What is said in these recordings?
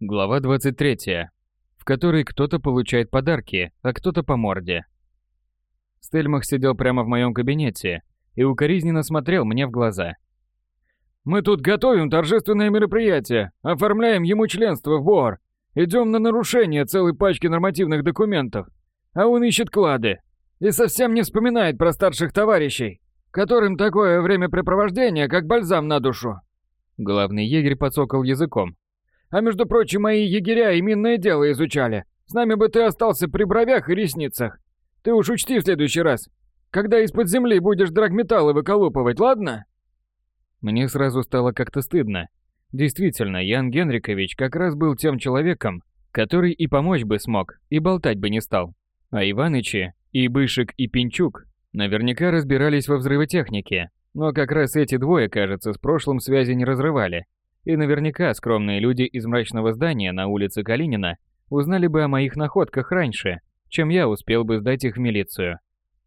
Глава 23, в которой кто-то получает подарки, а кто-то по морде. Стельмах сидел прямо в моем кабинете и укоризненно смотрел мне в глаза. «Мы тут готовим торжественное мероприятие, оформляем ему членство в БОР, идем на нарушение целой пачки нормативных документов, а он ищет клады и совсем не вспоминает про старших товарищей, которым такое времяпрепровождение, как бальзам на душу». Главный егерь подсокал языком. А между прочим, мои егеря и минное дело изучали. С нами бы ты остался при бровях и ресницах. Ты уж учти в следующий раз, когда из-под земли будешь драгметаллы выколупывать, ладно? Мне сразу стало как-то стыдно. Действительно, Ян Генрикович как раз был тем человеком, который и помочь бы смог, и болтать бы не стал. А Иванычи, и Бышек, и Пинчук наверняка разбирались во взрывотехнике, но как раз эти двое, кажется, с прошлым связи не разрывали. И наверняка скромные люди из мрачного здания на улице Калинина узнали бы о моих находках раньше, чем я успел бы сдать их в милицию.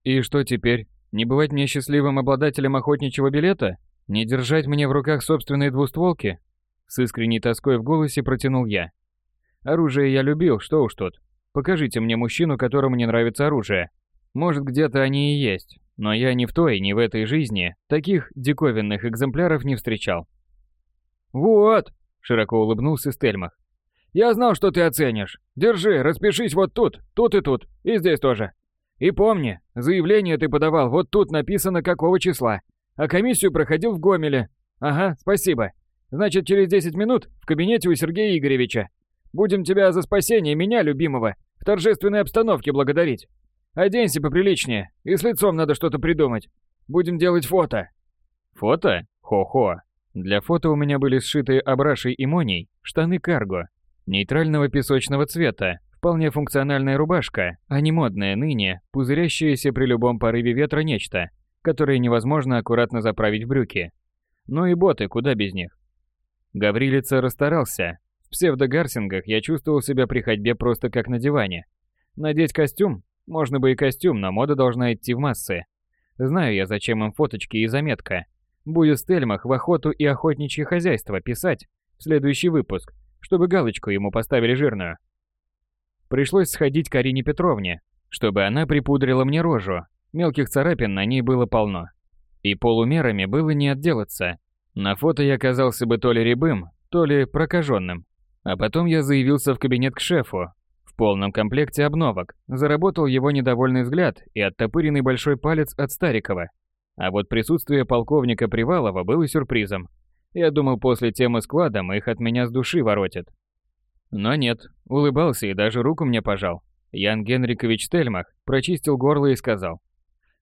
И что теперь? Не бывать мне счастливым обладателем охотничьего билета? Не держать мне в руках собственные двустволки? С искренней тоской в голосе протянул я. Оружие я любил, что уж тут. Покажите мне мужчину, которому не нравится оружие. Может, где-то они и есть, но я ни в той, ни в этой жизни таких диковинных экземпляров не встречал. «Вот!» – широко улыбнулся Стельмах. «Я знал, что ты оценишь. Держи, распишись вот тут, тут и тут, и здесь тоже. И помни, заявление ты подавал, вот тут написано какого числа, а комиссию проходил в Гомеле. Ага, спасибо. Значит, через 10 минут в кабинете у Сергея Игоревича. Будем тебя за спасение меня, любимого, в торжественной обстановке благодарить. Оденься поприличнее, и с лицом надо что-то придумать. Будем делать фото». «Фото? Хо-хо. Для фото у меня были сшиты абрашей и моней штаны карго, нейтрального песочного цвета, вполне функциональная рубашка, а не модная ныне, пузырящаяся при любом порыве ветра нечто, которое невозможно аккуратно заправить в брюки. Ну и боты, куда без них. Гаврилица расстарался. В псевдогарсингах я чувствовал себя при ходьбе просто как на диване. Надеть костюм? Можно бы и костюм, но мода должна идти в массы. Знаю я, зачем им фоточки и заметка. Будет Стельмах в охоту и охотничье хозяйство писать в следующий выпуск, чтобы галочку ему поставили жирную. Пришлось сходить к Арине Петровне, чтобы она припудрила мне рожу. Мелких царапин на ней было полно. И полумерами было не отделаться. На фото я оказался бы то ли рябым, то ли прокаженным. А потом я заявился в кабинет к шефу. В полном комплекте обновок. Заработал его недовольный взгляд и оттопыренный большой палец от Старикова. А вот присутствие полковника Привалова было сюрпризом. Я думал, после темы складом их от меня с души воротят. Но нет, улыбался и даже руку мне пожал. Ян Генрикович Тельмах прочистил горло и сказал.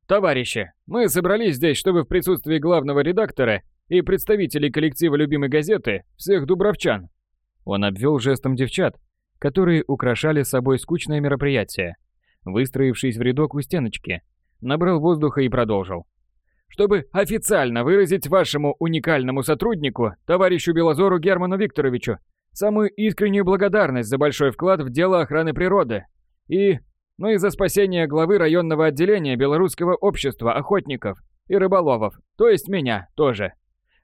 «Товарищи, мы собрались здесь, чтобы в присутствии главного редактора и представителей коллектива любимой газеты всех дубровчан». Он обвел жестом девчат, которые украшали собой скучное мероприятие. Выстроившись в рядок у стеночки, набрал воздуха и продолжил чтобы официально выразить вашему уникальному сотруднику, товарищу Белозору Герману Викторовичу, самую искреннюю благодарность за большой вклад в дело охраны природы и, ну и за спасение главы районного отделения Белорусского общества охотников и рыболовов, то есть меня тоже.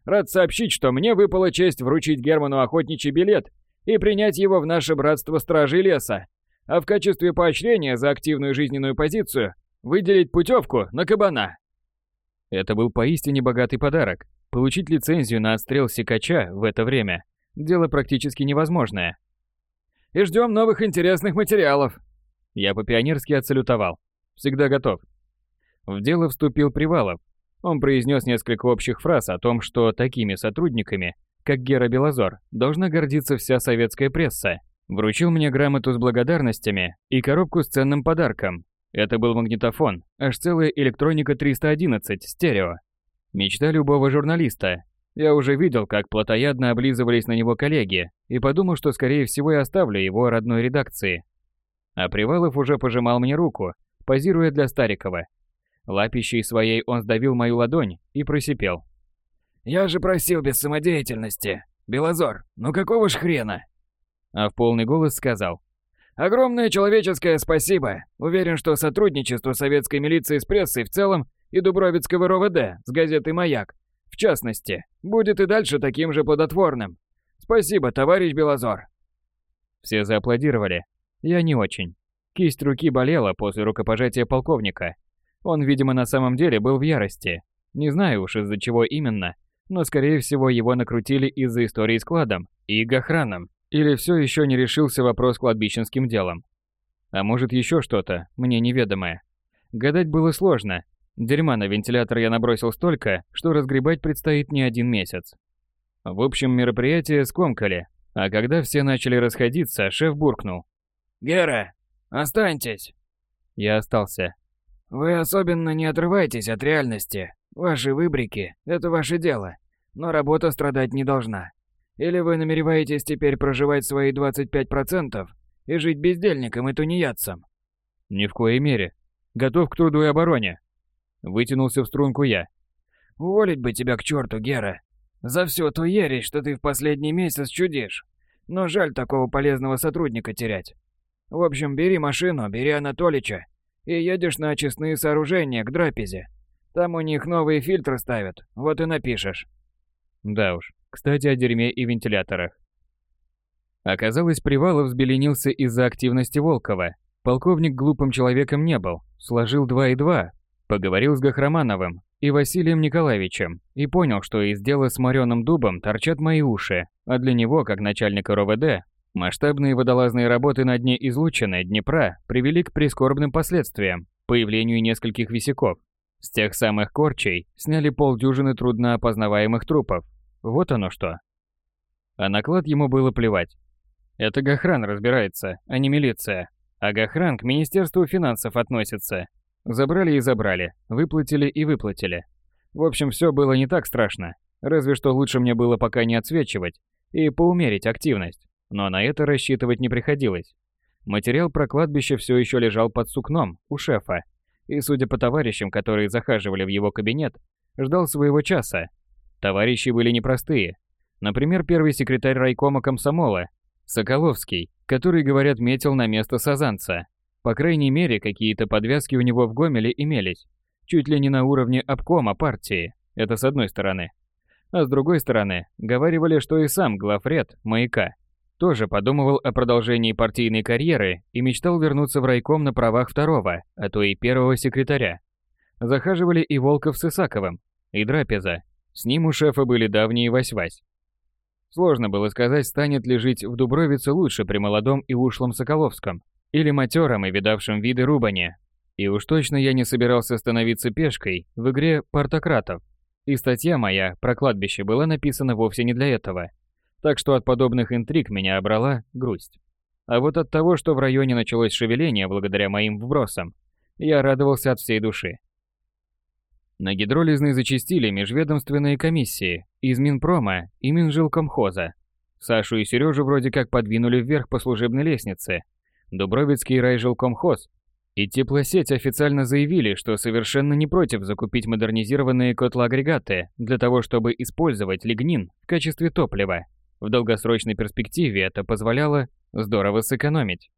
Рад сообщить, что мне выпала честь вручить Герману охотничий билет и принять его в наше братство Стражей Леса, а в качестве поощрения за активную жизненную позицию выделить путевку на кабана. Это был поистине богатый подарок. Получить лицензию на отстрел сикача в это время – дело практически невозможное. И ждем новых интересных материалов. Я по-пионерски отсалютовал. Всегда готов. В дело вступил Привалов. Он произнес несколько общих фраз о том, что такими сотрудниками, как Гера Белозор, должна гордиться вся советская пресса. Вручил мне грамоту с благодарностями и коробку с ценным подарком, это был магнитофон, аж целая электроника 311 стерео. Мечта любого журналиста. Я уже видел, как плотоядно облизывались на него коллеги, и подумал, что скорее всего я оставлю его родной редакции. А Привалов уже пожимал мне руку, позируя для Старикова. Лапищей своей он сдавил мою ладонь и просипел. «Я же просил без самодеятельности. Белозор, ну какого ж хрена?» А в полный голос сказал. Огромное человеческое спасибо. Уверен, что сотрудничество советской милиции с прессой в целом и Дубровицкого РОВД с газетой «Маяк» в частности, будет и дальше таким же плодотворным. Спасибо, товарищ Белозор. Все зааплодировали. Я не очень. Кисть руки болела после рукопожатия полковника. Он, видимо, на самом деле был в ярости. Не знаю уж из-за чего именно, но скорее всего его накрутили из-за истории с кладом и гохраном. Или все еще не решился вопрос кладбищенским делом. А может еще что-то, мне неведомое. Гадать было сложно. Дерьма на вентилятор я набросил столько, что разгребать предстоит не один месяц. В общем, мероприятие скомкали, а когда все начали расходиться, шеф буркнул. «Гера, останьтесь!» Я остался. «Вы особенно не отрывайтесь от реальности. Ваши выбрики – это ваше дело, но работа страдать не должна. Или вы намереваетесь теперь проживать свои 25% и жить бездельником и тунеядцем?» «Ни в коей мере. Готов к труду и обороне». Вытянулся в струнку я. «Уволить бы тебя к черту, Гера. За всю ту ересь, что ты в последний месяц чудишь. Но жаль такого полезного сотрудника терять. В общем, бери машину, бери Анатолича и едешь на очистные сооружения к Драпезе. Там у них новые фильтры ставят, вот и напишешь. Да уж, кстати о дерьме и вентиляторах. Оказалось, Привалов взбеленился из-за активности Волкова. Полковник глупым человеком не был, сложил два и два, поговорил с Гахрамановым и Василием Николаевичем и понял, что из дела с морёным дубом торчат мои уши, а для него, как начальника РОВД, масштабные водолазные работы на дне излучины Днепра привели к прискорбным последствиям, появлению нескольких висяков. С тех самых корчей сняли полдюжины трудно опознаваемых трупов. Вот оно что. А наклад ему было плевать. Это Гахран разбирается, а не милиция. А Гахран к Министерству финансов относится. Забрали и забрали, выплатили и выплатили. В общем, все было не так страшно. Разве что лучше мне было пока не отсвечивать и поумерить активность. Но на это рассчитывать не приходилось. Материал про кладбище все еще лежал под сукном у шефа. И, судя по товарищам, которые захаживали в его кабинет, ждал своего часа. Товарищи были непростые. Например, первый секретарь райкома комсомола Соколовский, который, говорят, метил на место Сазанца. По крайней мере, какие-то подвязки у него в Гомеле имелись. Чуть ли не на уровне обкома партии. Это с одной стороны. А с другой стороны, говаривали, что и сам главред «Маяка» тоже подумывал о продолжении партийной карьеры и мечтал вернуться в райком на правах второго, а то и первого секретаря. Захаживали и Волков с Исаковым, и Драпеза. С ним у шефа были давние вась-вась. Сложно было сказать, станет ли жить в Дубровице лучше при молодом и ушлом Соколовском, или матером и видавшем виды Рубане. И уж точно я не собирался становиться пешкой в игре партократов. И статья моя про кладбище была написана вовсе не для этого. Так что от подобных интриг меня обрала грусть. А вот от того, что в районе началось шевеление благодаря моим вбросам, я радовался от всей души. На гидролизной зачистили межведомственные комиссии из Минпрома и Минжилкомхоза. Сашу и Сережу вроде как подвинули вверх по служебной лестнице. Дубровицкий райжилкомхоз и теплосеть официально заявили, что совершенно не против закупить модернизированные котлоагрегаты для того, чтобы использовать лигнин в качестве топлива. В долгосрочной перспективе это позволяло здорово сэкономить.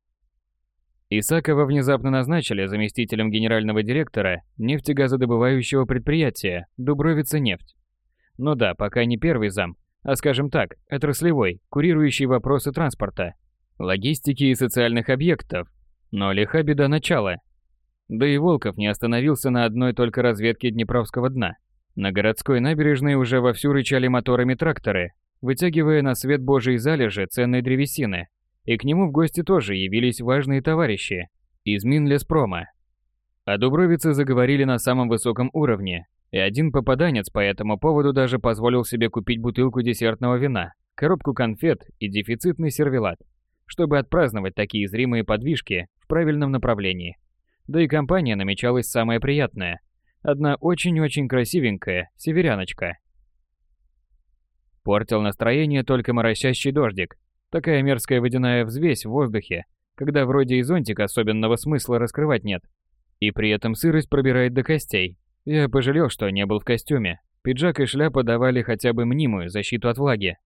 Исакова внезапно назначили заместителем генерального директора нефтегазодобывающего предприятия Дубровица нефть. Ну да, пока не первый зам, а скажем так, отраслевой, курирующий вопросы транспорта, логистики и социальных объектов. Но лиха беда начала. Да и Волков не остановился на одной только разведке Днепровского дна. На городской набережной уже вовсю рычали моторами тракторы, вытягивая на свет божий залежи ценной древесины, и к нему в гости тоже явились важные товарищи из Минлеспрома. О Дубровице заговорили на самом высоком уровне, и один попаданец по этому поводу даже позволил себе купить бутылку десертного вина, коробку конфет и дефицитный сервелат, чтобы отпраздновать такие зримые подвижки в правильном направлении. Да и компания намечалась самая приятная. Одна очень-очень красивенькая северяночка. Портил настроение только моросящий дождик, Такая мерзкая водяная взвесь в воздухе, когда вроде и зонтик особенного смысла раскрывать нет. И при этом сырость пробирает до костей. Я пожалел, что не был в костюме. Пиджак и шляпа давали хотя бы мнимую защиту от влаги.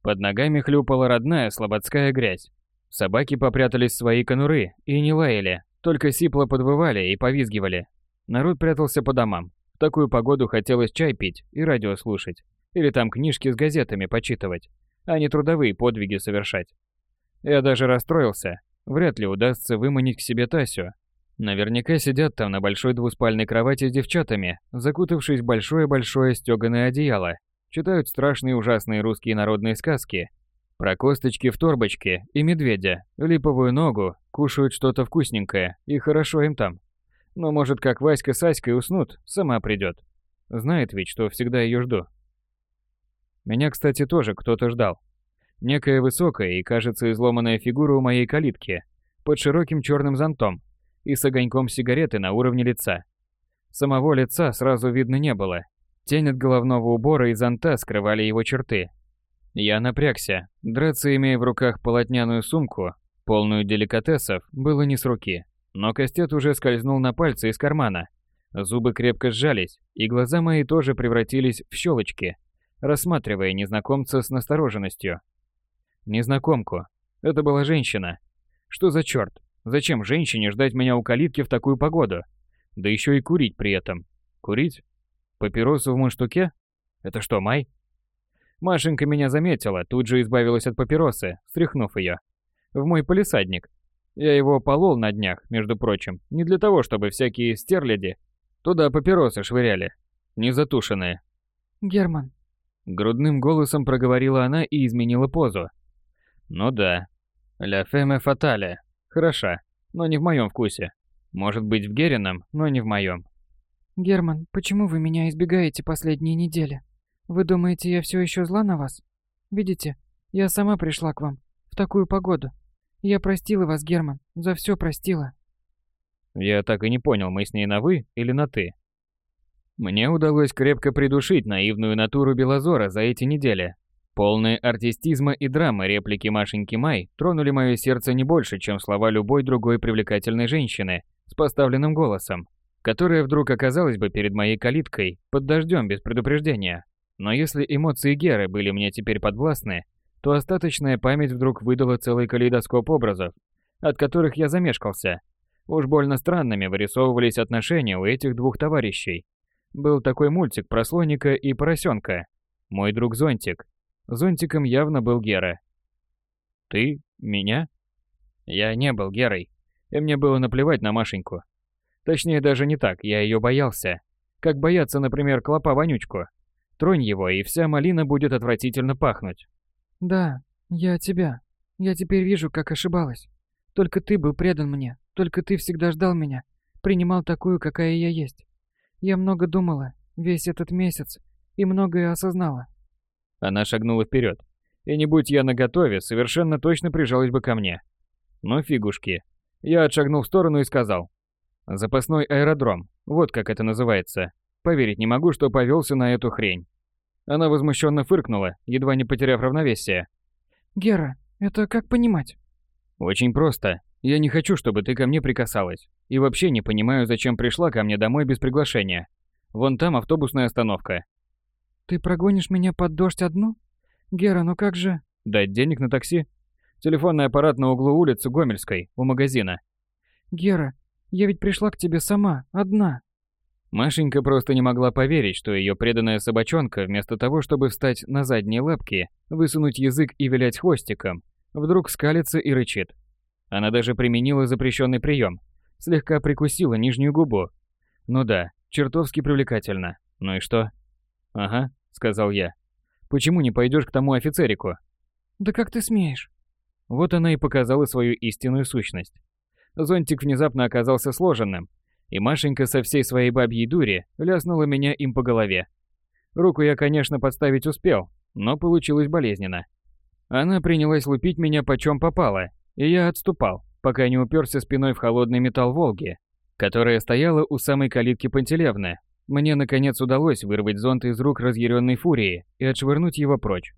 Под ногами хлюпала родная слободская грязь. Собаки попрятались в свои конуры и не лаяли, только сипло подвывали и повизгивали. Народ прятался по домам. В такую погоду хотелось чай пить и радио слушать. Или там книжки с газетами почитывать а не трудовые подвиги совершать. Я даже расстроился. Вряд ли удастся выманить к себе Тасю. Наверняка сидят там на большой двуспальной кровати с девчатами, закутавшись в большое-большое стёганое одеяло. Читают страшные ужасные русские народные сказки. Про косточки в торбочке и медведя, липовую ногу, кушают что-то вкусненькое, и хорошо им там. Но может как Васька с Аськой уснут, сама придет. Знает ведь, что всегда ее жду. Меня, кстати, тоже кто-то ждал. Некая высокая и, кажется, изломанная фигура у моей калитки, под широким черным зонтом и с огоньком сигареты на уровне лица. Самого лица сразу видно не было. Тень от головного убора и зонта скрывали его черты. Я напрягся. Драться, имея в руках полотняную сумку, полную деликатесов, было не с руки. Но кастет уже скользнул на пальцы из кармана. Зубы крепко сжались, и глаза мои тоже превратились в щелочки, рассматривая незнакомца с настороженностью. Незнакомку. Это была женщина. Что за черт? Зачем женщине ждать меня у калитки в такую погоду? Да еще и курить при этом. Курить? Папиросу в мундштуке? Это что, май? Машенька меня заметила, тут же избавилась от папиросы, стряхнув ее. В мой полисадник. Я его полол на днях, между прочим, не для того, чтобы всякие стерляди туда папиросы швыряли, не затушенные. «Герман». Грудным голосом проговорила она и изменила позу. Ну да. Ля феме фатале. Хороша, но не в моем вкусе. Может быть в Герином, но не в моем. Герман, почему вы меня избегаете последние недели? Вы думаете, я все еще зла на вас? Видите, я сама пришла к вам в такую погоду. Я простила вас, Герман, за все простила. Я так и не понял, мы с ней на «вы» или на «ты». Мне удалось крепко придушить наивную натуру Белозора за эти недели, Полные артистизма и драмы реплики Машеньки Май тронули мое сердце не больше, чем слова любой другой привлекательной женщины с поставленным голосом, которая вдруг оказалась бы перед моей калиткой под дождем без предупреждения. Но если эмоции Геры были мне теперь подвластны, то остаточная память вдруг выдала целый калейдоскоп образов, от которых я замешкался. Уж больно странными вырисовывались отношения у этих двух товарищей. Был такой мультик про слоника и поросенка. Мой друг Зонтик, Зонтиком явно был Гера. «Ты? Меня?» Я не был Герой, и мне было наплевать на Машеньку. Точнее, даже не так, я ее боялся. Как бояться, например, клопа-вонючку. Тронь его, и вся малина будет отвратительно пахнуть. «Да, я тебя. Я теперь вижу, как ошибалась. Только ты был предан мне, только ты всегда ждал меня, принимал такую, какая я есть. Я много думала, весь этот месяц, и многое осознала. Она шагнула вперед. И не будь я наготове, совершенно точно прижалась бы ко мне. Но фигушки. Я отшагнул в сторону и сказал. Запасной аэродром. Вот как это называется. Поверить не могу, что повелся на эту хрень. Она возмущенно фыркнула, едва не потеряв равновесие. «Гера, это как понимать?» «Очень просто. Я не хочу, чтобы ты ко мне прикасалась. И вообще не понимаю, зачем пришла ко мне домой без приглашения. Вон там автобусная остановка. Ты прогонишь меня под дождь одну? Гера, ну как же... Дать денег на такси? Телефонный аппарат на углу улицы Гомельской, у магазина. Гера, я ведь пришла к тебе сама, одна. Машенька просто не могла поверить, что ее преданная собачонка, вместо того, чтобы встать на задние лапки, высунуть язык и вилять хвостиком, вдруг скалится и рычит. Она даже применила запрещенный прием, слегка прикусила нижнюю губу. Ну да, чертовски привлекательно. Ну и что? Ага, сказал я. Почему не пойдешь к тому офицерику? Да как ты смеешь? Вот она и показала свою истинную сущность. Зонтик внезапно оказался сложенным, и Машенька со всей своей бабьей дури ляснула меня им по голове. Руку я, конечно, подставить успел, но получилось болезненно. Она принялась лупить меня почем попало, и я отступал, пока не уперся спиной в холодный металл Волги, которая стояла у самой калитки Пантелевны, мне, наконец, удалось вырвать зонт из рук разъяренной фурии и отшвырнуть его прочь.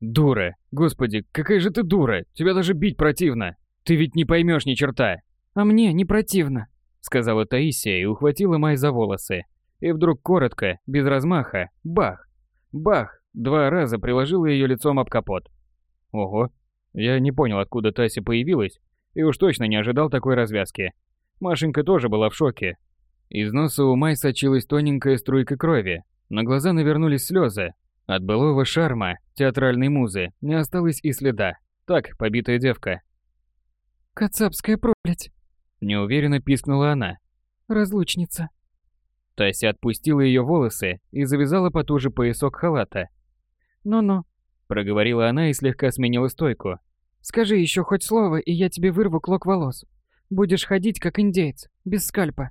«Дура! Господи, какая же ты дура! Тебя даже бить противно! Ты ведь не поймешь ни черта!» «А мне не противно!» Сказала Таисия и ухватила Май за волосы. И вдруг коротко, без размаха, бах! Бах! Два раза приложила ее лицом об капот. Ого! Я не понял, откуда Тася появилась, и уж точно не ожидал такой развязки. Машенька тоже была в шоке, из носа у Май сочилась тоненькая струйка крови, на глаза навернулись слезы. От былого шарма, театральной музы, не осталось и следа. Так, побитая девка. «Кацапская проклять!» Неуверенно пискнула она. «Разлучница!» Тася отпустила ее волосы и завязала потуже поясок халата. «Ну-ну, Проговорила она и слегка сменила стойку. Скажи еще хоть слово, и я тебе вырву клок волос. Будешь ходить, как индейец, без скальпа.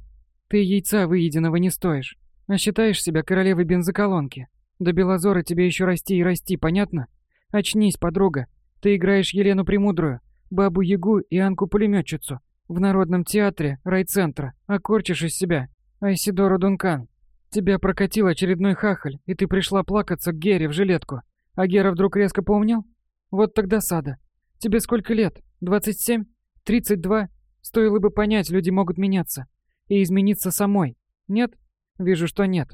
Ты яйца выеденного не стоишь, а считаешь себя королевой бензоколонки. До Белозора тебе еще расти и расти, понятно? Очнись, подруга. Ты играешь Елену Премудрую, Бабу-Ягу и Анку-пулеметчицу в Народном театре райцентра, а корчишь из себя Айсидору Дункан. Тебя прокатил очередной хахаль, и ты пришла плакаться к Гере в жилетку. А Гера вдруг резко поумнел? Вот тогда сада. Тебе сколько лет? 27? 32? Стоило бы понять, люди могут меняться. И измениться самой. Нет? Вижу, что нет.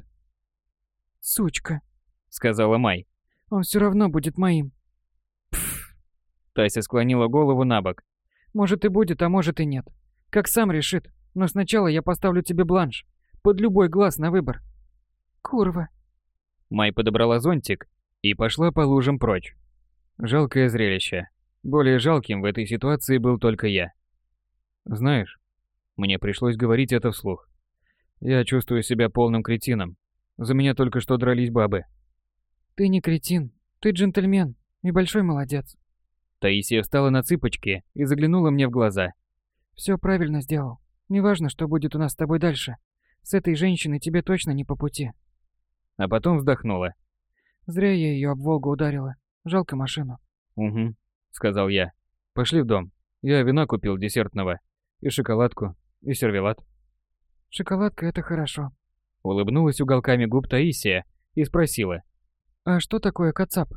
Сучка, Сказала Май. он все равно будет моим. Тася склонила голову на бок. Может и будет, а может и нет. Как сам решит. Но сначала я поставлю тебе бланш. Под любой глаз на выбор. Курва. Май подобрала зонтик и пошла по лужам прочь. Жалкое зрелище. Более жалким в этой ситуации был только я. Знаешь, мне пришлось говорить это вслух. Я чувствую себя полным кретином. За меня только что дрались бабы. Ты не кретин. Ты джентльмен. И большой молодец. Таисия встала на цыпочки и заглянула мне в глаза. Все правильно сделал. Неважно, что будет у нас с тобой дальше. С этой женщиной тебе точно не по пути. А потом вздохнула. Зря я ее об Волгу ударила. Жалко машину. «Угу», — сказал я. «Пошли в дом. Я вина купил десертного. И шоколадку, и сервелат». Шоколадка — это хорошо. Улыбнулась уголками губ Таисия и спросила. А что такое кацап?